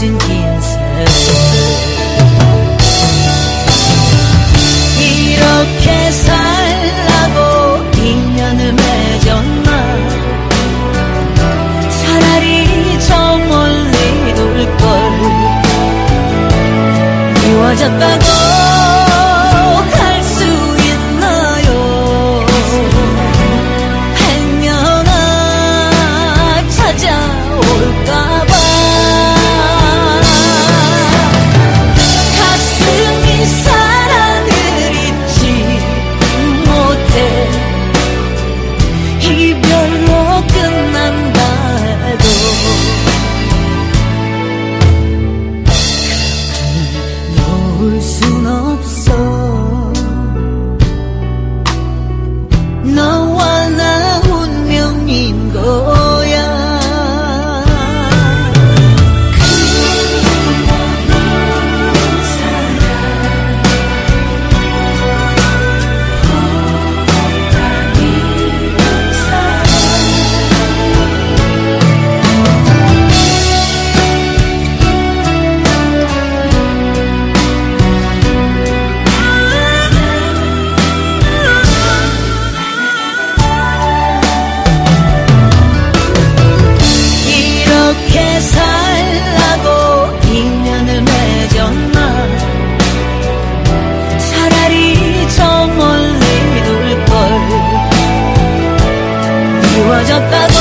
긴 세월 이렇게 살라고 인연을 맺었나 차라리 저 멀리 둘걸. 미워졌다고 No one 어떻게 살라고 인연을 맺었나? 차라리 저 멀리 돌걸. 미워졌다고